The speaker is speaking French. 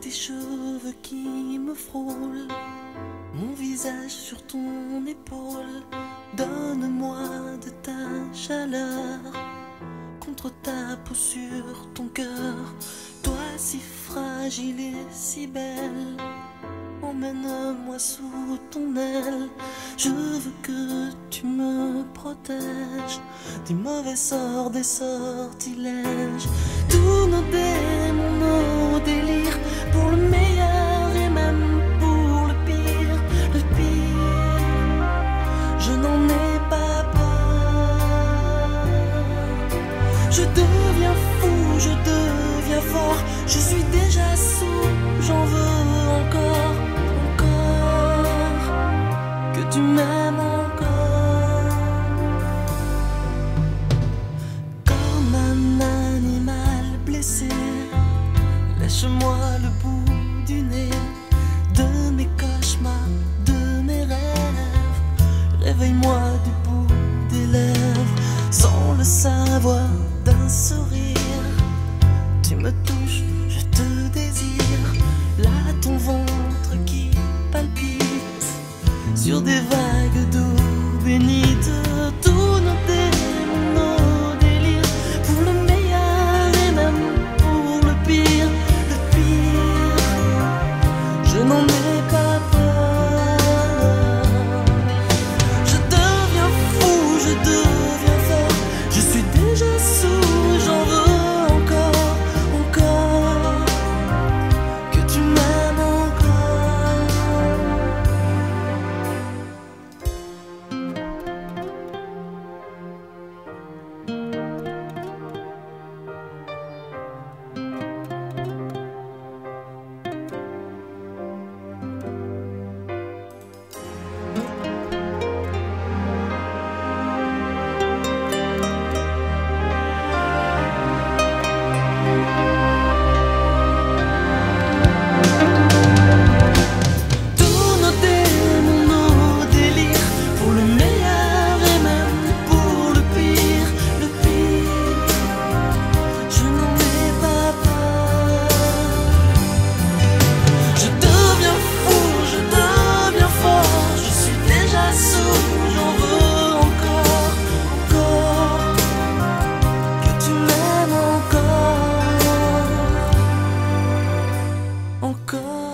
tes cheveux qui me frôlent, mon visage sur ton épaule. Donne-moi de ta chaleur contre ta peau sur ton cœur. Toi si fragile et si belle, emmène-moi sous ton aile. Je veux que tu me protèges du mauvais sort des sortilèges. Tous Je deviens fou, je deviens fort. Je suis déjà sous, j'en veux encore, encore. Que tu m'aimes encore. Comme un animal blessé, lâche-moi le bout du nez de mes cauchemars, de mes rêves. Réveille-moi savoir d'un sourire. Tu me touches, je te désire. Là, ton ventre qui palpite sur des vagues go.